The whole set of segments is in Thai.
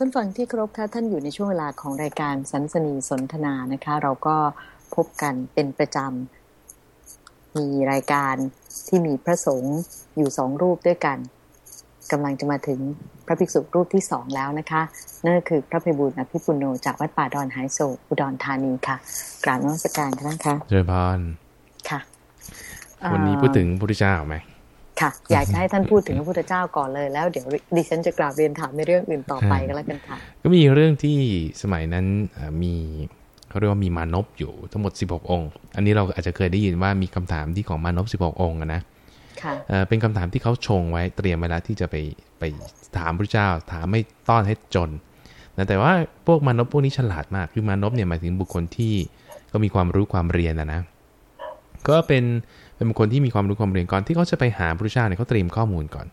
ท่านฟังที่ครบค่ะท่านอยู่ในช่วงเวลาของรายการสันสนีสนทนานะคะ เราก็พบกันเป็นประจำมีรายการที่มีพระสงฆ์อยู่สองรูปด้วยกันกำลังจะมาถึงพระภิกษุรูปที่สองแล้วนะคะ นั่นก็คือพระภิบุญอภิปุโนจากวัดป่าดอนไฮโซอุดรธานีค่ะ กราบนมัสการท่านคะเจริญพรค่ะ วันนี้พูดถึงพระพุทธเจ้าไหม ค่ะ อยากจะให้ท่านพูดถึงพระพุทธเจ้าก่อนเลย แล้วเดี๋ยวดิฉันจะกราบเรียนถามในเรื่องอื่นต่อไปก็แล้วกันค่ะ ก็มีเรื่องที่สมัยนั้นเอ่อมีเขาเรียกว่ามีมานพอยู่ทั้งหมด 16 องค์ อันนี้เราอาจจะเคยได้ยินว่ามีคำถามที่ของมานพ16 องค์อะนะค่ะเอ่อเป็นคำถามที่เขาชงไว้เตรียมไว้แล้วที่จะไปไปถามพระเจ้า ถามไม่ต้อนให้จนนะแต่ว่าพวกมานพพวกนี้ฉลาดมากคือมานพเนี่ยหมายถึงบุคคลที่ก็มีความรู้ความเรียนนะนะก็เป็น เป็นบุคคลที่มีความรู้ความเรียนก่อนที่เขาจะไปหาพระเจ้าเนี่ยเขาเตรียมข้อมูลก่อน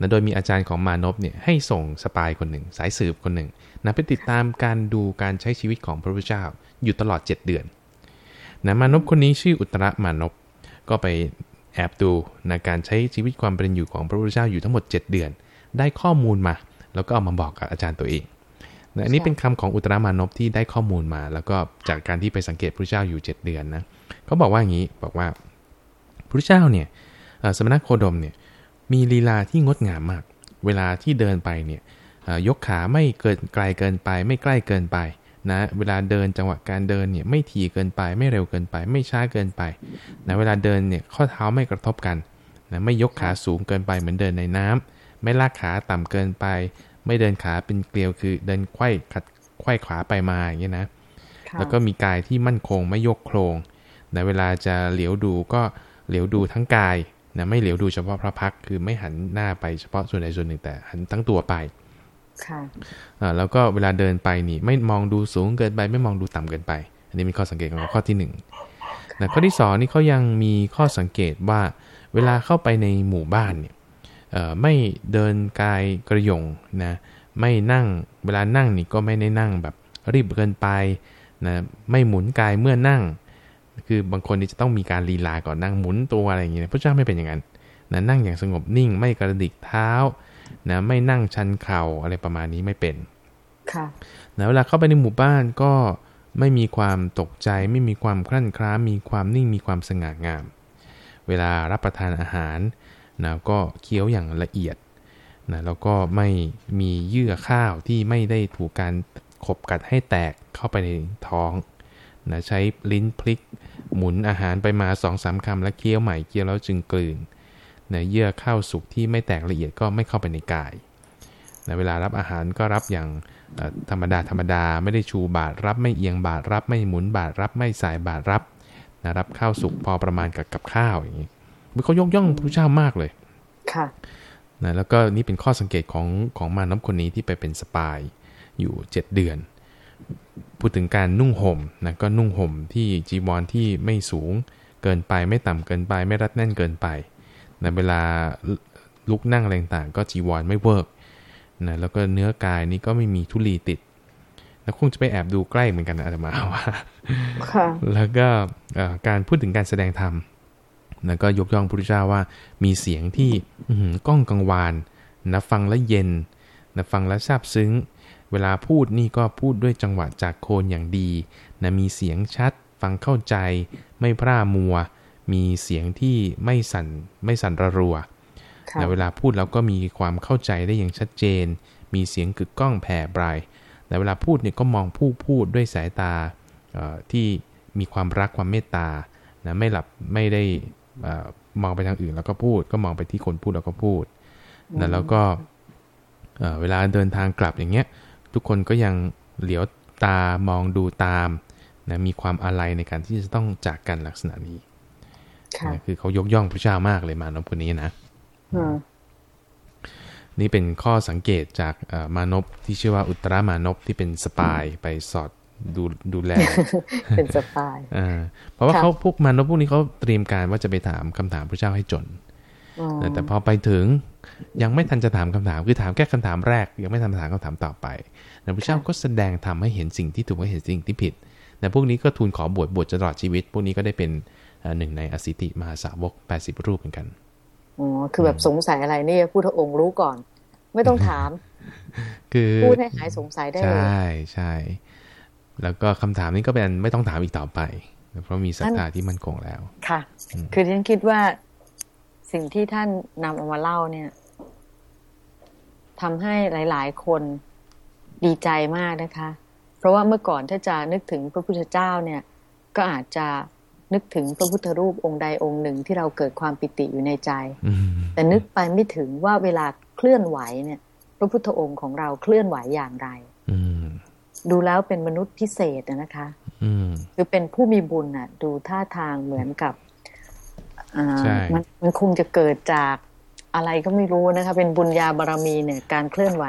นะโดยมีอาจารย์ของมานพเนี่ยให้ส่งสปายคนหนึ่ง สายสืบคนหนึ่งนะไปติดตามการดูการใช้ชีวิตของพระพุทธเจ้าอยู่ตลอด 7 เดือนนะมานพคนนี้ชื่ออุตรมานพก็ไปแอบดูนะการใช้ชีวิตความเป็นอยู่ของพระพุทธเจ้าอยู่ทั้งหมด 7 เดือน ได้ข้อมูลมา แล้วก็เอามาบอกกับอาจารย์ตัวเองนะอันนี้เป็นคำของอุตรมานพที่ได้ข้อมูลมา แล้วก็จากการที่ไปสังเกตพระพุทธเจ้าอยู่ 7 เดือนนะเขาบอกว่าอย่างนี้บอกว่า พระเจ้าเนี่ยเอ่อสมณโคดมเนี่ยมีลีลาที่งดงามมาก เวลาที่เดินไปเนี่ยเอ่อยกขาไม่เกินไกลเกินไป ไม่ใกล้เกินไปนะเวลาเดินจังหวะการเดินเนี่ยไม่ถี่เกินไป ไม่เร็วเกินไป ไม่ช้าเกินไปนะเวลาเดินเนี่ยข้อเท้าไม่กระทบกันนะไม่ยกขาสูงเกินไปเหมือนเดินในน้ำไม่ลากขาต่ำเกินไป ไม่เดินขาเป็นเกลียวคือเดินไขว้ขัดไขว้ขาไปมาอย่างเงี้ยนะค่ะแล้วก็มีกายที่มั่นคงไม่โยกโครงนะเวลาจะเหลียวดูก็ เหลียวดูทั้งกายนะไม่เหลียวดูเฉพาะพระพักตร์คือไม่หันหน้าไปเฉพาะส่วนใดส่วนหนึ่งแต่หันทั้งตัวไปค่ะอ่าแล้วก็เวลาเดินไปนี่ ไม่มองดูสูงเกินไป ไม่มองดูต่ำเกินไป อันนี้เป็นข้อสังเกตของเราข้อที่หนึ่งนะข้อที่สองนี่เขายังมีข้อสังเกตว่า เวลาเข้าไปในหมู่บ้านเนี่ยเอ่อไม่เดินกายกระหยงนะไม่นั่งเวลานั่งนี่ก็ไม่ได้นั่งแบบรีบเกินไปนะไม่หมุนกายเมื่อนั่ง คือบางคนนี่จะต้องมีการลีลาก่อนนั่งหมุนตัวอะไรอย่างเงี้ยพระเจ้าไม่เป็นอย่างนั้นนะนั่งอย่างสงบนิ่งไม่กระดิกเท้านะไม่นั่งชันเข่าอะไรประมาณนี้ไม่เป็นค่ะนะเวลาเข้าไปในหมู่บ้านก็ไม่มีความตกใจ ไม่มีความคลั่นคล้ามีความนิ่งมีความสง่างาม เวลารับประทานอาหารนะก็เคี้ยวอย่างละเอียดนะแล้วก็ไม่มีเยื่อข้าวที่ไม่ได้ถูกการขบกัดให้แตกเข้าไปในท้อง นะใช้ลิ้นพลิก หมุนอาหารไปมา2อสามคำแล้วเคี้ยวใหม่เคี้ยวแล้วจึงกลืนนะเยื่อข้าวสุกที่ไม่แตกละเอียดก็ไม่เข้าไปในกายนะเวลารับอาหารก็รับอย่างเอ่อธรรมดาธรรมดาไม่ได้ชูบาตรรับไม่เอียงบาตรรับไม่หมุนบาตรรับไม่สายบาตรรับนะรับข้าวสุกพอประมาณกับกับข้าวอย่างนี้เขายกย่องพระเจ้ามากเลยค่ะนะแล้วก็นี่เป็นข้อสังเกตของของมานพคนนี้ที่ไปเป็น spy อยู่ 7 เดือน พูดถึงการนุ่งห่มนะก็นุ่งห่มที่จีวรที่ไม่สูงเกินไปไม่ต่ำเกินไป ไม่รัดแน่นเกินไปนะเวลาลุกนั่งอะไรต่างๆก็จีวรไม่เวิร์กนะแล้วก็เนื้อกายนี่ก็ไม่มีธุลีติดแล้วคงจะไปแอบดูใกล้เหมือนกันนะอาตมาว่าค่ะแล้วก็เอ่อการพูดถึงการแสดงธรรมนะก็ยกย่องพระพุทธเจ้าว่ามีเสียงที่อื้อหือก้องกังวานนะฟังแล้วเย็นนะฟังแล้วซาบซึ้ง เวลาพูดนี่ก็พูดด้วยจังหวะจากโคนอย่างดีนะมีเสียงชัด ฟังเข้าใจ ไม่พร่ามัว มีเสียงที่ไม่สั่นไม่สั่นระรัวค่ะแต่เวลาพูดเราก็มีความเข้าใจได้อย่างชัดเจน มีเสียงกึกก้องแผ่ปลายแต่เวลาพูดเนี่ยก็มองผู้พูดด้วยสายตาเอ่อที่มีความรักความเมตตานะไม่หลับไม่ได้เอ่อมองไปทางอื่นแล้วก็พูด ก็มองไปที่คนพูดแล้วก็พูดนะแล้วก็ เอ่อเวลาเดินทางกลับอย่างเงี้ยทุกคนก็ยังเหลียวตามองดูตามนะมีความอาลัยในการที่จะต้องจากกันลักษณะนี้ค่ะนะคือเขายกย่องพระเจ้ามากเลยมานพคนนี้นะอืมนี่เป็นข้อสังเกตจากเอ่อมานพที่ชื่อว่าอุตรามานพที่เป็นสปายไปสอดดูดูแลเป็นสปายอ่าเพราะว่าค่ะเขาพวกมานพพวกนี้เขาเตรียมการว่าจะไปถามคำถามพระเจ้าให้จนอืม แต่พอไปถึงยังไม่ทันจะถามคำถามคือถามแค่คำถามแรก ยังไม่ทันถามคำถามต่อไปแต่พระเจ้าก็แสดงทำให้เห็นสิ่งที่ถูกให้เห็นสิ่งที่ผิดแต่พวกนี้ก็ทูลขอบวชบวชตลอดชีวิต พวกนี้ก็ได้เป็นเอ่อหนึ่งในอสิติมหาสาวก80 รูปเหมือนกันอ๋อคือแบบสงสัยอะไรนี่พุทธองค์รู้ก่อน ไม่ต้องถาม คือพูดให้หายสงสัยได้ใชเลย่ใช่แล้วก็คำถามนี้ก็เป็นไม่ต้องถามอีกต่อไป เพราะมีศรัทธาที่มั่นคงแล้ว ค่ะ คือที่ฉันคิดว่า สิ่งที่ท่านนำเอามาเล่าเนี่ยทำให้หลาย ๆ คนดีใจมากนะคะ เพราะว่าเมื่อก่อนถ้าจะนึกถึงพระพุทธเจ้าเนี่ย ก็อาจจะนึกถึงพระพุทธรูปองค์ใดองค์หนึ่งที่เราเกิดความปิติอยู่ในใจอืมแต่นึกไปไม่ถึงว่าเวลาเคลื่อนไหวเนี่ย พระพุทธองค์ของเราเคลื่อนไหวอย่างไรอืมดูแล้วเป็นมนุษย์พิเศษอะนะคะอืมคือเป็นผู้มีบุญน่ะ ดูท่าทางเหมือนกับอ่าใช่ มันมันคงจะเกิดจากอะไรก็ไม่รู้นะคะ เป็นบุญญาบารมีเนี่ยการเคลื่อนไหว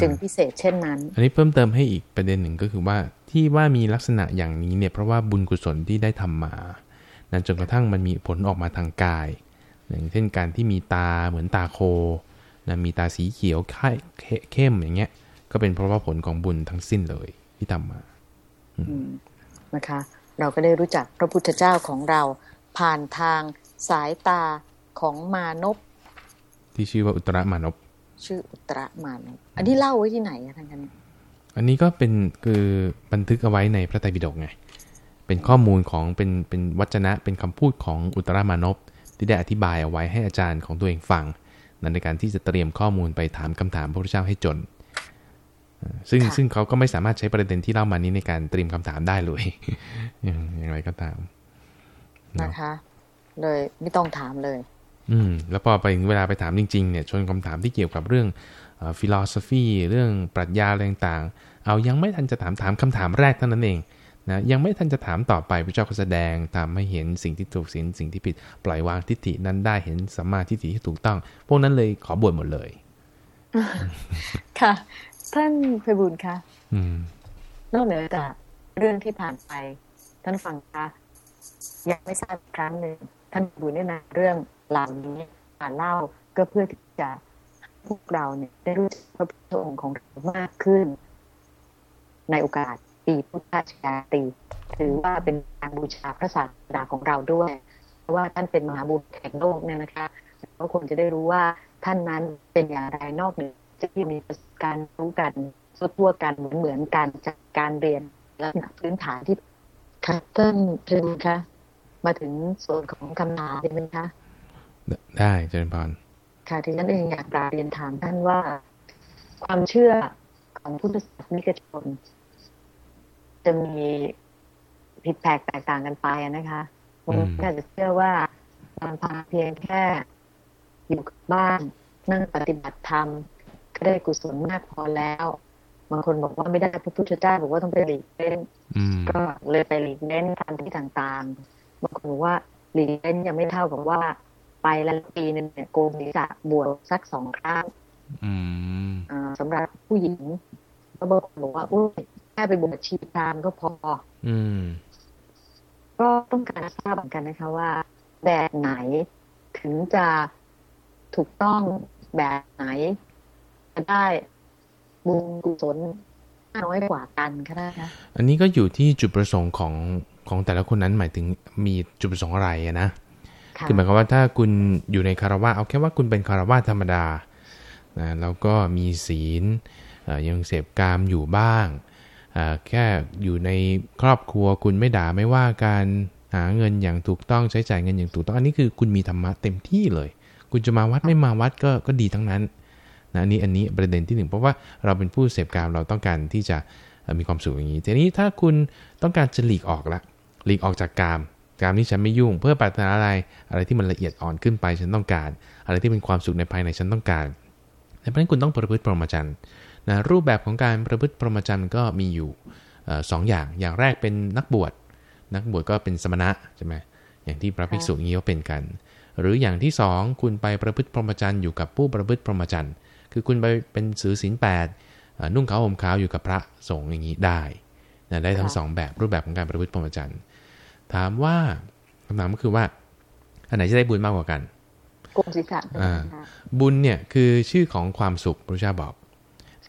จึงพิเศษเช่นนั้น อันนี้เพิ่มเติมให้อีกประเด็นหนึ่งก็คือว่าที่ว่ามีลักษณะอย่างนี้เนี่ยเพราะว่าบุญกุศลที่ได้ทำมานั้นจนกระทั่งมันมีผลออกมาทางกาย อย่างเช่นการที่มีตาเหมือนตาโคนะมีตาสีเขียวค่ายเข้มอย่างเงี้ย ก็เป็นเพราะว่าผลของบุญทั้งสิ้นเลยที่ทำมานะคะ เราก็ได้รู้จักพระพุทธเจ้าของเราผ่านทาง สายตาของมานพที่ชื่อว่าอุตรมานพชื่ออุตรมานพอันนี้เล่าไว้ที่ไหนอะท่านกันอันนี้ก็เป็นคือบันทึกเอาไว้ในพระไตรปิฎกไงเป็นข้อมูลของเป็นเป็นวจนะเป็นคำพูดของอุตรามานพที่ได้อธิบายเอาไว้ให้อาจารย์ของตัวเองฟังนั่นในการที่จะเตรียมข้อมูลไปถามคำถามพระพุทธเจ้าให้จนอ่าซึ่งค่ะซึ่งเขาก็ไม่สามารถใช้ประเด็นที่เล่ามานี้ในการเตรียมคำถามได้เลยอย่างอย่างไรก็ตามนะคะ เลยไม่ต้องถามเลย อืม แล้วพอไปถึงเวลาไปถามจริงๆเนี่ยชนคำถามที่เกี่ยวกับเรื่องฟิโลสฟีเรื่องปรัชญาอะไรต่างๆ เอายังไม่ทันจะถามถามคำถามแรกเท่านั้นเองนะยังไม่ทันจะถามต่อไปพระเจ้าก็แสดงทำให้เห็นสิ่งที่ถูกสิ่งสิ่งที่ผิดปล่อยวางทิฏฐินั้นได้เห็นสัมมาทิฏฐิที่ถูกต้อง พวกนั้นเลยขอบวชหมดเลย ค่ะ ท่านไพบุญคะอืมนอกเหนือจากเรื่องที่ผ่านไป ท่านฟังคะยังไม่ทราบอีกครั้งหนึ่ง ท่านไพบุญได้นำเรื่องเหล่านี้มาเล่าก็เพื่อที่จะพวกเราเนี่ยได้รู้จักพระพุทธองค์ของเรามากขึ้น ในโอกาสปีพุทธชาตรีถือว่าเป็นการบูชาพระศาสดาของเราด้วยเพราะว่าท่านเป็นมหาบุรุษแห่งโลกเนี่ยนะคะก็คงจะได้รู้ว่าท่านนั้นเป็นอย่างไรนอกเหนือจากที่มีประสบการณ์รู้กันทั่วกันเหมือนเหมือนกันจากการเรียนและพื้นฐานที่ค่ะท่านเพลินคะ มาถึงส่วนของคำถามใช่ไหมคะ ได้เจริญพรค่ะที่ฉันเองอยากกราบเรียนถามท่านว่า ความเชื่อของพุทธศาสนิกชน จะมีผิดแปลกแตกต่างกันไปอะนะคะบางคนก็อาจจะเชื่อว่าลำพังเพียงแค่อยู่กับบ้านนั่งปฏิบัติธรรม ก็ได้กุศลมากพอแล้วบางคนบอกว่าไม่ได้พระพุทธเจ้าบอกว่าต้องไปหลีกเล่นอืมก็เลยไปหลีกเล่นตามที่ต่างๆ บางคนบอกว่าหลีกเล่นยังไม่เท่ากับว่า ไปแล้วปีหนึงเนี่ยโกนศีรษะบวชสักสองครั้งอืมอ่าสำหรับผู้หญิงก็บางคนบอกว่าอุ้ยแค่ไปบวชชีพรามก็พอ อืมก็ต้องการทราบเหมือนกันนะคะว่า แบบไหนถึงจะถูกต้องแบบไหนจะได้บุญกุศลน้อยกว่ากันก็ได้นะอันนี้ก็อยู่ที่จุดประสงค์ของ ของแต่ละคนนั้นหมายถึงมีจุดประสงค์อะไรอะนะค่ะคือหมายความว่าถ้าคุณอยู่ในคารวะเอาแค่ว่าคุณเป็นคารวะธรรมดานะแล้วก็มีศีลเอ่อยังเสพกามอยู่บ้างเอ่อแค่อยู่ในครอบครัวคุณไม่ด่าไม่ว่าการหาเงินอย่างถูกต้องใช้จ่ายเงินอย่างถูกต้อง อันนี้คือคุณมีธรรมะเต็มที่เลย คุณจะมาวัดไม่มาวัดก็ก็ดีทั้งนั้นนะอันนี้อันนี้ประเด็นที่หนึ่งเพราะว่าเราเป็นผู้เสพกามเราต้องการที่จะเอ่อมีความสุขอย่างนี้ ทีนี้ถ้าคุณต้องการจะหลีกออกละ หลีกออกจากกาม กามนี้ฉันไม่ยุ่ง เพื่อปรารถนาอะไรอะไรที่มันละเอียดอ่อนขึ้นไปฉันต้องการ อะไรที่เป็นความสุขในภายในฉันต้องการดังนั้นคุณต้องประพฤติพรหมจรรย์นะรูปแบบของการประพฤติพรหมจรรย์ก็มีอยู่สองอย่าง อย่างแรกเป็นนักบวช นักบวชก็เป็นสมณะใช่ไหมอย่างที่พระภิกษุงี้ก็เป็นกัน หรืออย่างที่สองคุณไปประพฤติพรหมจรรย์อยู่กับผู้ประพฤติพรหมจรรย์ คือคุณไปเป็นสือศีลแปดนุ่งขาวห่มขาวอยู่กับพระสงฆ์อย่างนี้ได้นะได้ทั้งสองแบบรูปแบบของการประพฤติพรหมจรรย์ ถามว่าคำถามก็คือว่า อันไหนจะได้บุญมากกว่ากันโกนศีรษะเป็นอ่ายังไงคะบุญเนี่ยคือชื่อของความสุขพระพุทธเจ้าบอก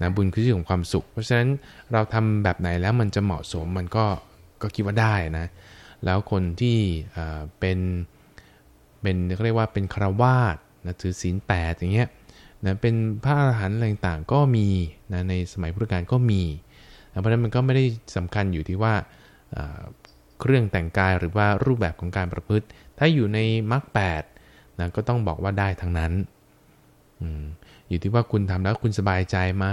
นะบุญคือชื่อของความสุข เพราะฉะนั้นเราทำแบบไหนแล้วมันจะเหมาะสมมันก็ก็คิดว่าได้นะ แล้วคนที่เอ่อเป็นเป็นเขาเรียกว่าเป็นคารวาสนะถือศีลแปดอย่างเงี้ยนะเป็นพระอรหันต์อะไรต่างๆก็มีนะในสมัยพุทธกาลก็มีนะเพราะฉะนั้นมันก็ไม่ได้สำคัญอยู่ที่ว่า เครื่องแต่งกายหรือว่ารูปแบบของการประพฤติ ถ้าอยู่ในมรรคแปดนะก็ต้องบอกว่าได้ทั้งนั้นออยู่ที่ว่าคุณทำแล้วคุณสบายใจไหม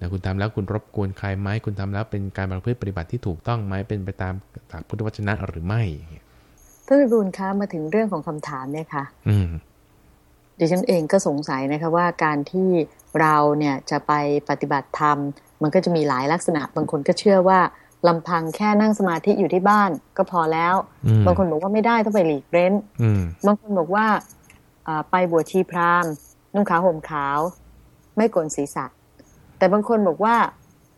นะคุณทำแล้วคุณรบกวนใครไหมคุณทำแล้วเป็นการประพฤติปฏิบัติที่ถูกต้องไหมเป็นไปตามหลักพุทธวจนะหรือไม่ท่านพิบูลคะมาถึงเรื่องของคำถามเนี่ยค่ะ อืมดิฉันเองก็สงสัยนะคะว่าการที่เราเนี่ยจะไปปฏิบัติธรรม มันก็จะมีหลายลักษณะบางคนก็เชื่อว่า ลำพังแค่นั่งสมาธิอยู่ที่บ้านก็พอแล้ว บางคนบอกว่าไม่ได้ต้องไปหลีกเล้นบางคนบอกว่าไปบวชชีพราหมณ์นุ่งขาวห่มขาว ไม่โกนศีรษะ แต่บางคนบอกว่า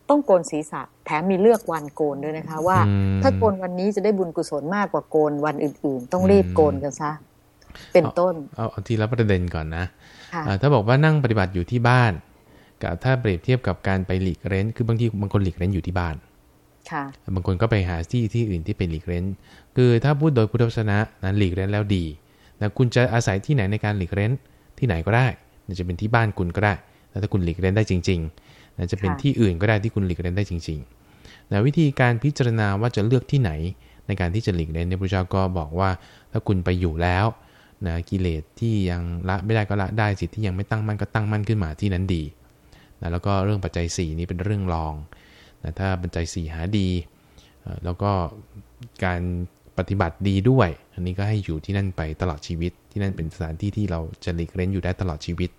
ต้องโกนศีรษะ แถมมีเลือกวันโกนด้วยนะคะ ว่า ถ้าโกนวันนี้จะได้บุญกุศลมากกว่าโกนวันอื่น ๆ ต้องรีบโกนกันซะเป็นต้นเอาเอาทีละประเด็นก่อนนะถ้าบอกว่านั่งปฏิบัติอยู่ที่บ้านกับถ้าเปรียบเทียบกับการไปหลีกเร้น คือบางทีบางคนหลีกเร้นอยู่ที่บ้าน บางคนก็ไปหาที่ที่อื่นที่เป็นหลีกเร้น คือถ้าพูดโดยพุทธศาสนานั้นหลีกเร้นแล้วดีนะคุณจะอาศัยที่ไหนในการหลีกเร้นที่ไหนก็ได้จะเป็นที่บ้านคุณก็ได้ถ้าคุณหลีกเร้นได้จริงๆนะจะเป็นที่อื่นก็ได้ที่คุณหลีกเร้นได้จริงๆนะวิธีการพิจารณาว่าจะเลือกที่ไหนในการที่จะหลีกเร้นในพระเจ้าก็บอกว่าถ้าคุณไปอยู่แล้วนะกิเลสที่ยังละไม่ได้ก็ละได้จิตที่ยังไม่ตั้งมั่นก็ตั้งมั่นขึ้นมาที่นั้นดีนะแล้วก็เรื่องปัจจัย 4 นี้เป็นเรื่องรอง นะถ้าปัจจัย4หาดี แล้วก็การปฏิบัติดีด้วย อันนี้ก็ให้อยู่ที่นั่นไปตลอดชีวิต ที่นั่นเป็นสถานที่ที่เราจะหลีกเล่นอยู่ได้ตลอดชีวิต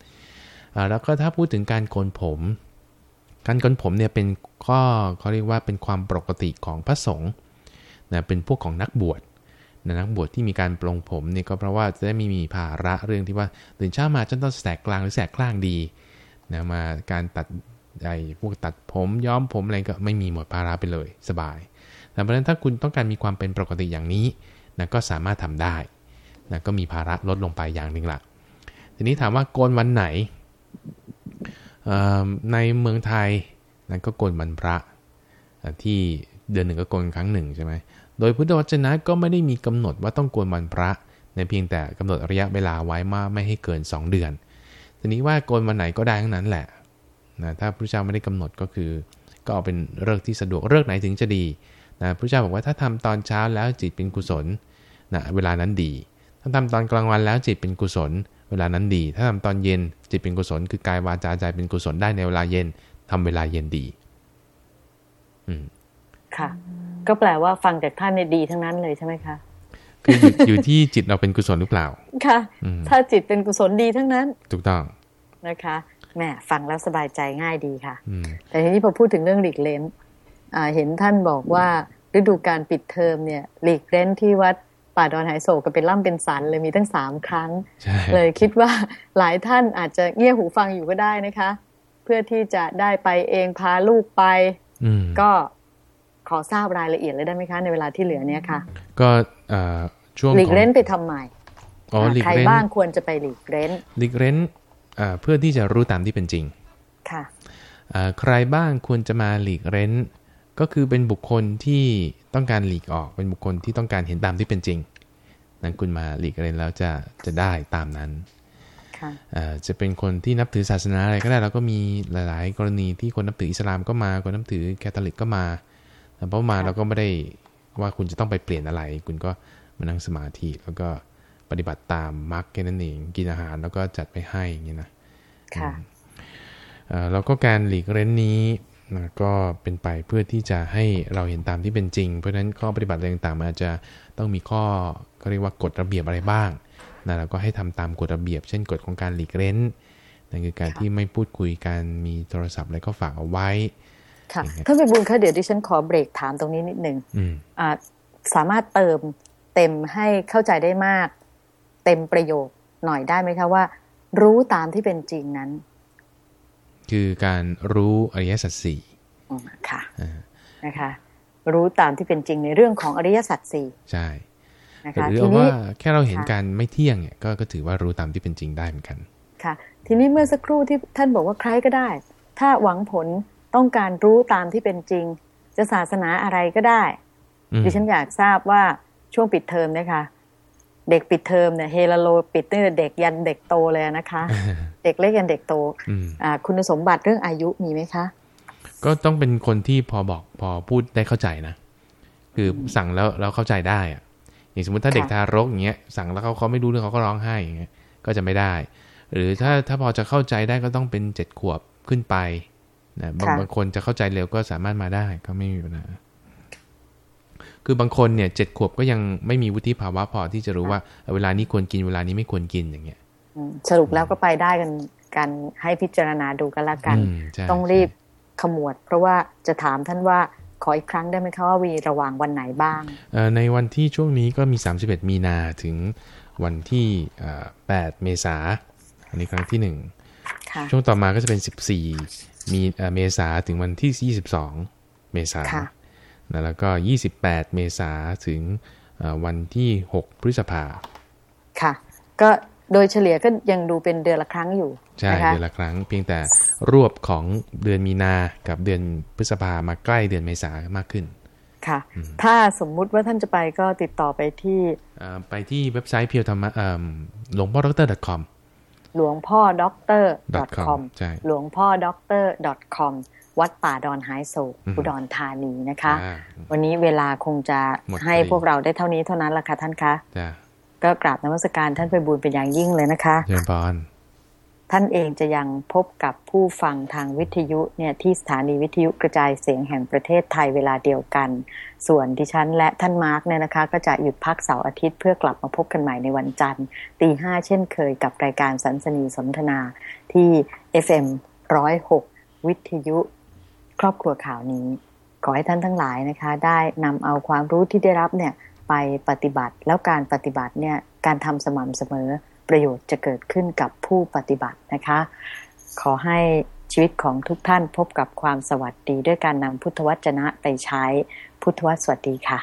แล้วก็ถ้าพูดถึงการโกนผม การโกนผมเนี่ยเป็นข้อเขาเรียกว่าเป็นความปกติของพระสงฆ์นะเป็นพวกของนักบวชนักบวชที่มีการปลงผมเนี่ยก็เพราะว่าจะได้ไม่มีภาระเรื่องที่ว่าตื่นเช้ามาจนต้องแสกกลางหรือแสกกลางดีนะมาการตัด ไอ้พวกตัดผมย้อมผมอะไรก็ไม่มีหมดภาระไปเลยสบาย แต่เพราะฉะนั้นถ้าคุณต้องการมีความเป็นปกติอย่างนี้นะก็สามารถทำได้นะก็มีภาระลดลงไปอย่างหนึ่งละทีนี้ถามว่าโกนวันไหน ในเมืองไทยนั้นก็โกนวันพระที่เดือนหนึ่งก็โกนครั้งหนึ่งใช่ไหมโดยพุทธวจนะก็ไม่ได้มีกำหนดว่าต้องโกนวันพระในเพียงแต่กำหนดระยะเวลาไว้มาไม่ให้เกิน 2 เดือน ทีนี้ว่าโกนวันไหนก็ได้ทั้งนั้นแหละ นะถ้าพระเจ้าไม่ได้กำหนดก็คือ ก็เอาเป็นเลิกที่สะดวกเลิกไหนถึงจะดีนะพระเจ้าบอกว่าถ้าทำตอนเช้าแล้วจิตเป็นกุศลนะเวลานั้นดี ถ้าทำตอนกลางวันแล้วจิตเป็นกุศล เวลานั้นดี ถ้าทำตอนเย็นจิตเป็นกุศล คือกายวาจาใจเป็นกุศลได้ในเวลาเย็นทำเวลาเย็นดี อืมค่ะ ก็แปลว่าฟังจากท่านเนี่ยดีทั้งนั้นเลยใช่ไหมคะคืออยู่ที่จิตเราเป็นกุศลหรือเปล่า ค่ะ ถ้าจิตเป็นกุศลดีทั้งนั้น ถูกต้องนะคะ แม่ฟังแล้วสบายใจง่ายดีค่ะ แต่ทีนี้พอพูดถึงเรื่องหลีกเล้นเห็นท่านบอกว่าฤดูการปิดเทอมเนี่ยหลีกเล้นที่วัดป่าดอนหายโศกก็เป็นล่ำเป็นสันเลยมีตั้งสามครั้ง เลยคิดว่าหลายท่านอาจจะเงี่ยหูฟังอยู่ก็ได้นะคะ เพื่อที่จะได้ไปเองพาลูกไปก็ขอทราบรายละเอียดเลยได้ไหมคะ ในเวลาที่เหลือเนี้ยค่ะ ก็ช่วงหลีกเล้นไปทำไมใครบ้างควรจะไปหลีกเล้นหลีกเล้น เพื่อที่จะรู้ตามที่เป็นจริง ค่ะใครบ้างควรจะมาหลีกเร้น ก็คือเป็นบุคคลที่ต้องการหลีกออก เป็นบุคคลที่ต้องการเห็นตามที่เป็นจริง นั้นคุณมาหลีกเร้นแล้วจะจะได้ตามนั้นจะเป็นคนที่นับถือศาสนาอะไรก็ได้แล้วก็มีหลาย ๆ กรณีที่คนนับถืออิสลามก็มา คนนับถือแคทอลิกก็มาแต่พอมาเราก็ไม่ได้ว่าคุณจะต้องไปเปลี่ยนอะไร คุณก็มานั่งสมาธิแล้วก็ ปฏิบัติตามมรรคแค่นั้นเองกินอาหารแล้วก็จัดไปให้อย่างนี้นะค่ะแล้วก็การหลีกเล้นนี้นะก็เป็นไปเพื่อที่จะให้เราเห็นตามที่เป็นจริง เพราะฉะนั้นข้อปฏิบัติต่างๆมันอาจจะต้องมีข้อก็เรียกว่ากฎระเบียบอะไรบ้างนะแล้วก็ให้ทำตามกฎระเบียบ เช่นกฎของการหลีกเล้นนั่นคือการที่ไม่พูดคุยกันมีโทรศัพท์อะไรก็ฝากเอาไว้ค่ะท่านพิบูลคะเดี๋ยวดิฉันขอเบรกถามตรงนี้นิดนึงสามารถเติมเต็มให้เข้าใจได้มาก เต็มประโยคหน่อยได้ไหมคะว่า รู้ตามที่เป็นจริงนั้น คือการรู้อริยสัจสี่ค่ะนะคะ รู้ตามที่เป็นจริงในเรื่องของอริยสัจสี่ใช่นะคะทีนี้ว่าแค่เราเห็นการไม่เที่ยงเนี่ยก็ก็ถือว่ารู้ตามที่เป็นจริงได้เหมือนกัน ค่ะ ทีนี้เมื่อสักครู่ที่ท่านบอกว่าใครก็ได้ ถ้าหวังผลต้องการรู้ตามที่เป็นจริง จะศาสนาอะไรก็ได้ ดิฉันอยากทราบว่าช่วงปิดเทอมนะคะ เด็กปิดเทอมเนี่ยเฮโลปิดตั้งแต่เด็กยันเด็กโตเลยนะคะ เด็กเล็กยันเด็กโตอืมอ่าคุณสมบัติเรื่องอายุมีไหมคะ ก็ต้องเป็นคนที่พอบอกพอพูดได้เข้าใจนะ คือสั่งแล้วแล้วเข้าใจได้อะอย่างสมมติถ้าค่ะเด็กทารกอย่างเงี้ยสั่งแล้วเขาเขาไม่รู้เรื่องเขาก็ร้องไห้อย่างเงี้ยก็จะไม่ได้ หรือถ้าถ้าพอจะเข้าใจได้ก็ต้องเป็นเจ็ดขวบขึ้นไปนะบางค่ะบางคนจะเข้าใจเร็วก็สามารถมาได้ก็ไม่มีปัญหา คือบางคนเนี่ยเจ็ดขวบก็ยังไม่มีวุฒิภาวะพอที่จะรู้ว่าเวลานี้ควรกินเวลานี้ไม่ควรกินอย่างเงี้ยอืมสรุปแล้วก็ไปได้กันกันให้พิจารณาดูกันละกันอืมใช่ต้องรีบใช่ขมวด เพราะว่าจะถามท่านว่าขออีกครั้งได้ไหมคะว่าวีระหว่างวันไหนบ้างเอ่อในวันที่ช่วงนี้ก็มี 31 มีนาถึงวันที่เอ่อ8เมษาอันนี้ครั้งที่ค่ะ1ช่วงต่อมาก็จะเป็น 14 มีเอ่อเมษาถึงวันที่ 22 เมษาค่ะ นะแล้วก็ 28 เมษาถึงเอ่อวันที่ 6 พฤษภาค่ะ ก็โดยเฉลี่ยก็ยังดูเป็นเดือนละครั้งอยู่ ใช่นะคะเดือนละครั้ง เพียงแต่รวบของเดือนมีนากับเดือนพฤษภามาใกล้เดือนเมษามากขึ้นค่ะ ถ้าสมมุติว่าท่านจะไปก็ติดต่อไปที่เอ่อไปที่เว็บไซต์เพียวธรรมะหลวงพ่อดร .com หลวงพ่อด็อกเตอร์ .com .com ใช่หลวงพ่อด็อกเตอร์ .com วัดป่าดอนหายโศกอือฮึอุดรธานีนะคะอ่าวันนี้เวลาคงจะหมดให้พอดีพวกเราได้เท่านี้เท่านั้นละค่ะท่านคะจ้ะก็กราบนมัสการท่านไปบูญเป็นอย่างยิ่งเลยนะคะเชิญพรท่านเองจะยังพบกับผู้ฟังทางวิทยุเนี่ยที่สถานีวิทยุกระจายเสียงแห่งประเทศไทยเวลาเดียวกัน ส่วนดิฉันและท่านมาร์กเนี่ยนะคะ ก็จะหยุดพักเสาร์อาทิตย์เพื่อกลับมาพบกันใหม่ในวันจันทร์ตีห้าเช่นเคยกับรายการสันสนีสนทนาที่ FM 106 วิทยุ ครอบครัวข่าวนี้ ขอให้ท่านทั้งหลายนะคะ ได้นำเอาความรู้ที่ได้รับเนี่ยไปปฏิบัติแล้วการปฏิบัติเนี่ยการทำสม่ำเสมอประโยชน์จะเกิดขึ้นกับผู้ปฏิบัตินะคะ ขอให้ชีวิตของทุกท่านพบกับความสวัสดีด้วยการนำพุทธวจนะไปใช้พุทธวสวัสดีค่ะ